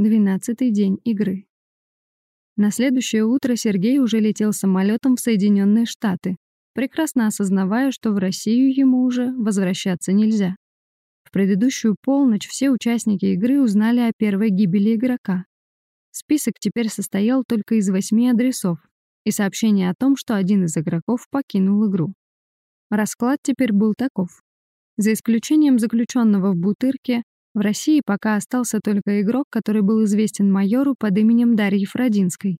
Двенадцатый день игры. На следующее утро Сергей уже летел самолетом в Соединенные Штаты, прекрасно осознавая, что в Россию ему уже возвращаться нельзя. В предыдущую полночь все участники игры узнали о первой гибели игрока. Список теперь состоял только из восьми адресов и сообщения о том, что один из игроков покинул игру. Расклад теперь был таков. За исключением заключенного в Бутырке, в России пока остался только игрок, который был известен майору под именем Дарьи Фродинской.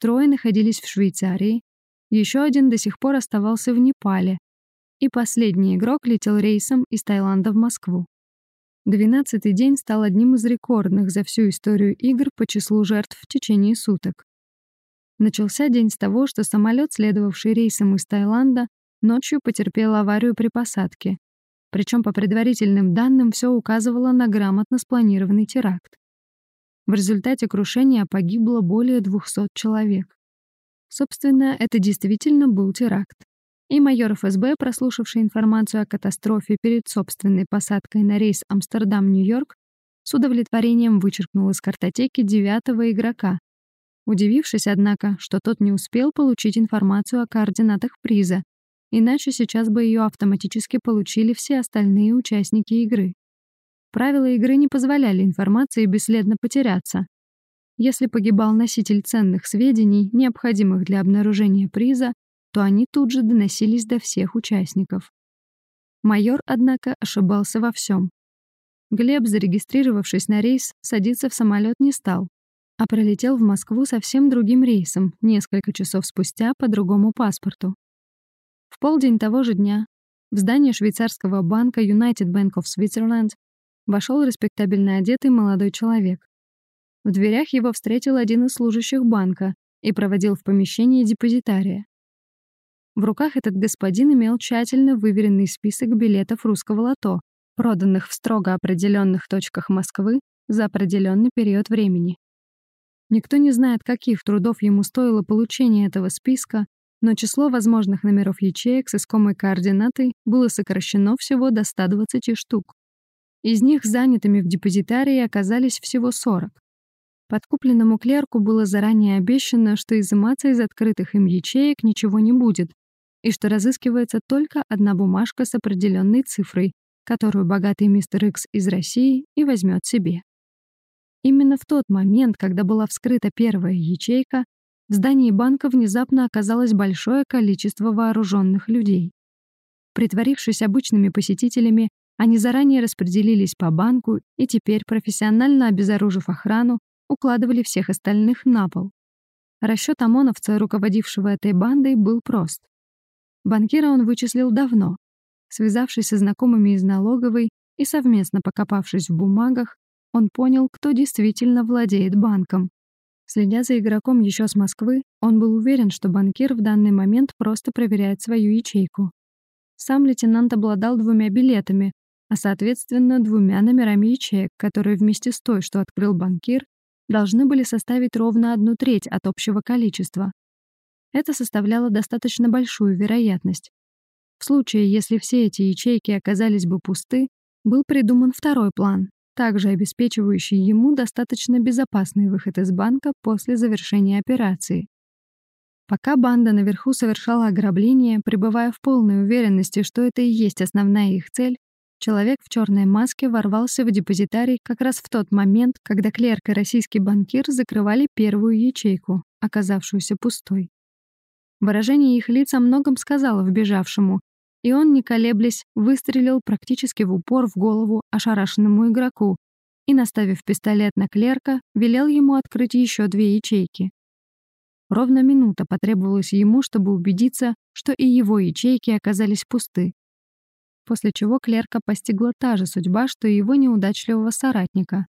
Трое находились в Швейцарии, еще один до сих пор оставался в Непале, и последний игрок летел рейсом из Таиланда в Москву. Двенадцатый день стал одним из рекордных за всю историю игр по числу жертв в течение суток. Начался день с того, что самолет, следовавший рейсом из Таиланда, ночью потерпел аварию при посадке. Причем по предварительным данным все указывало на грамотно спланированный теракт. В результате крушения погибло более 200 человек. Собственно, это действительно был теракт. И майор ФСБ, прослушавший информацию о катастрофе перед собственной посадкой на рейс Амстердам-Нью-Йорк, с удовлетворением вычеркнул из картотеки девятого игрока, удивившись, однако, что тот не успел получить информацию о координатах приза, иначе сейчас бы ее автоматически получили все остальные участники игры. Правила игры не позволяли информации бесследно потеряться, если погибал носитель ценных сведений, необходимых для обнаружения приза, то они тут же доносились до всех участников. Майор, однако, ошибался во всем. Глеб, зарегистрировавшись на рейс, садиться в самолет не стал, а пролетел в Москву совсем другим рейсом, несколько часов спустя по другому паспорту. В полдень того же дня в здание швейцарского банка United Bank of Switzerland вошел респектабельно одетый молодой человек. В дверях его встретил один из служащих банка и проводил в помещение депозитария. В руках этот господин имел тщательно выверенный список билетов русского лото, проданных в строго определенных точках Москвы за определенный период времени. Никто не знает, каких трудов ему стоило получение этого списка, но число возможных номеров ячеек с искомой координатой было сокращено всего до 120 штук. Из них занятыми в депозитарии оказались всего 40. Подкупленному клерку было заранее обещано, что изыматься из открытых им ячеек ничего не будет, и что разыскивается только одна бумажка с определенной цифрой, которую богатый мистер Икс из России и возьмет себе. Именно в тот момент, когда была вскрыта первая ячейка, в здании банка внезапно оказалось большое количество вооруженных людей. Притворившись обычными посетителями, они заранее распределились по банку и теперь, профессионально обезоружив охрану, укладывали всех остальных на пол. Расчет ОМОНовца, руководившего этой бандой, был прост. Банкира он вычислил давно. Связавшись со знакомыми из налоговой и совместно покопавшись в бумагах, он понял, кто действительно владеет банком. Следя за игроком еще с Москвы, он был уверен, что банкир в данный момент просто проверяет свою ячейку. Сам лейтенант обладал двумя билетами, а соответственно двумя номерами ячеек, которые вместе с той, что открыл банкир, должны были составить ровно одну треть от общего количества. Это составляло достаточно большую вероятность. В случае, если все эти ячейки оказались бы пусты, был придуман второй план, также обеспечивающий ему достаточно безопасный выход из банка после завершения операции. Пока банда наверху совершала ограбление, пребывая в полной уверенности, что это и есть основная их цель, Человек в черной маске ворвался в депозитарий как раз в тот момент, когда клерк и российский банкир закрывали первую ячейку, оказавшуюся пустой. Выражение их лиц о многом сказало вбежавшему, и он, не колеблясь, выстрелил практически в упор в голову ошарашенному игроку и, наставив пистолет на клерка, велел ему открыть еще две ячейки. Ровно минута потребовалась ему, чтобы убедиться, что и его ячейки оказались пусты, после чего клерка постигла та же судьба, что и его неудачливого соратника.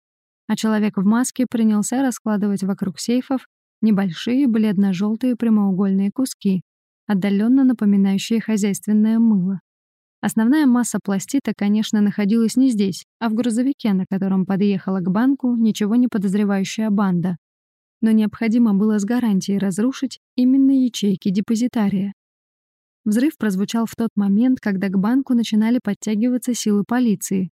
А человек в маске принялся раскладывать вокруг сейфов небольшие бледно-желтые прямоугольные куски, отдаленно напоминающие хозяйственное мыло. Основная масса пластита, конечно, находилась не здесь, а в грузовике, на котором подъехала к банку ничего не подозревающая банда. Но необходимо было с гарантией разрушить именно ячейки депозитария. Взрыв прозвучал в тот момент, когда к банку начинали подтягиваться силы полиции.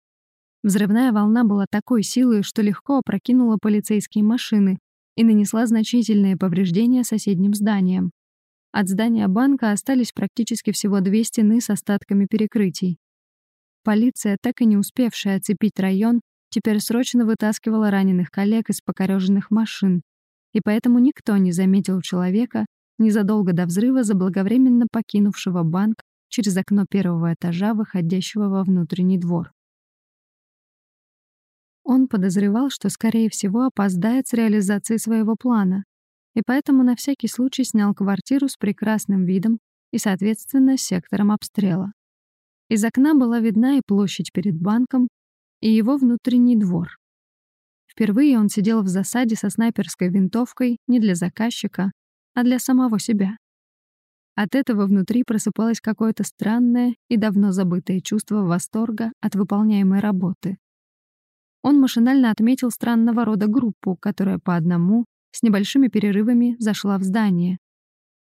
Взрывная волна была такой силы, что легко опрокинула полицейские машины и нанесла значительные повреждения соседним зданиям. От здания банка остались практически всего две стены с остатками перекрытий. Полиция, так и не успевшая оцепить район, теперь срочно вытаскивала раненых коллег из покореженных машин, и поэтому никто не заметил человека, незадолго до взрыва заблаговременно покинувшего банк через окно первого этажа, выходящего во внутренний двор. Он подозревал, что, скорее всего, опоздает с реализацией своего плана, и поэтому на всякий случай снял квартиру с прекрасным видом и, соответственно, сектором обстрела. Из окна была видна и площадь перед банком, и его внутренний двор. Впервые он сидел в засаде со снайперской винтовкой не для заказчика, а для самого себя. От этого внутри просыпалось какое-то странное и давно забытое чувство восторга от выполняемой работы. Он машинально отметил странного рода группу, которая по одному, с небольшими перерывами, зашла в здание.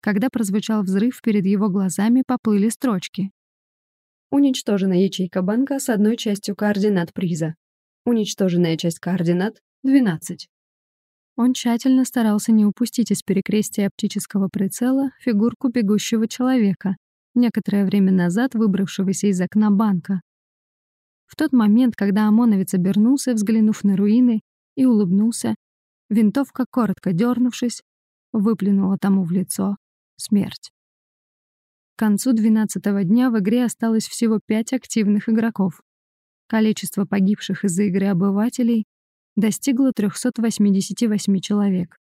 Когда прозвучал взрыв, перед его глазами поплыли строчки. Уничтожена ячейка банка с одной частью координат приза. Уничтоженная часть координат — 12. Он тщательно старался не упустить из перекрестия оптического прицела фигурку бегущего человека, некоторое время назад выбравшегося из окна банка. В тот момент, когда ОМОНовец обернулся, взглянув на руины, и улыбнулся, винтовка, коротко дернувшись, выплюнула тому в лицо смерть. К концу 12 дня в игре осталось всего 5 активных игроков. Количество погибших из-за игры обывателей достигло 388 человек.